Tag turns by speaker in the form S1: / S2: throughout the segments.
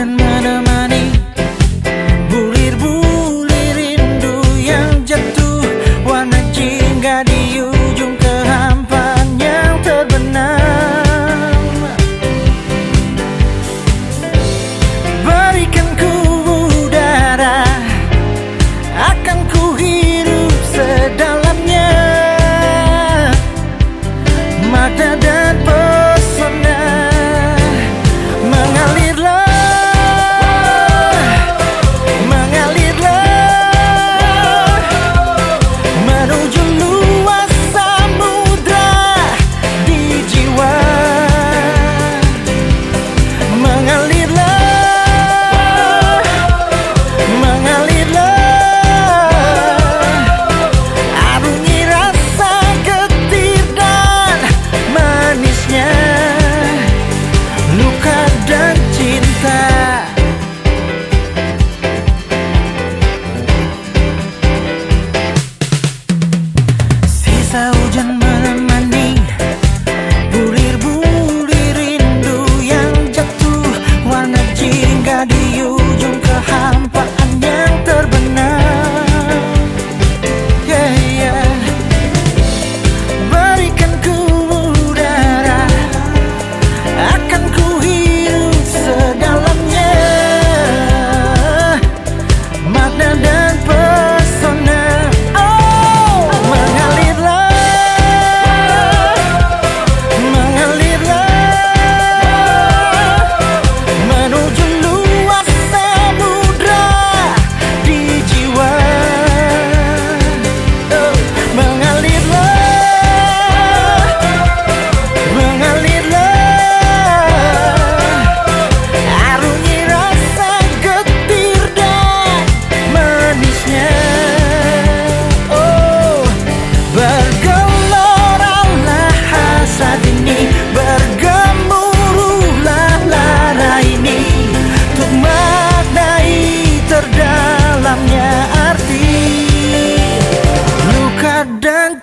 S1: akan menemani Bulir-bulir rindu yang jatuh. Warna jingga di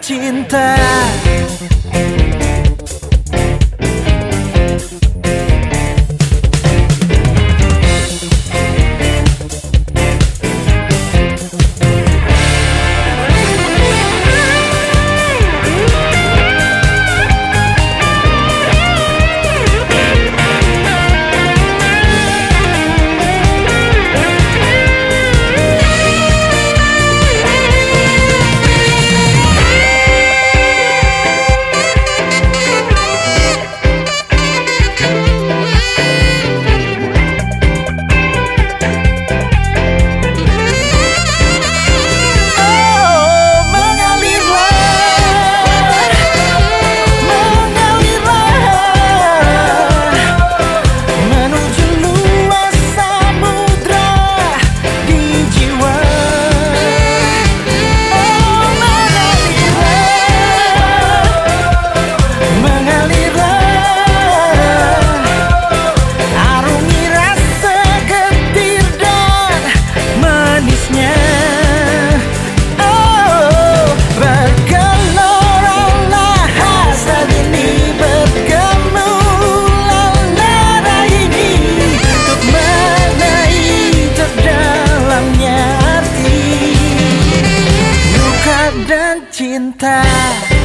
S1: cinta. cinta.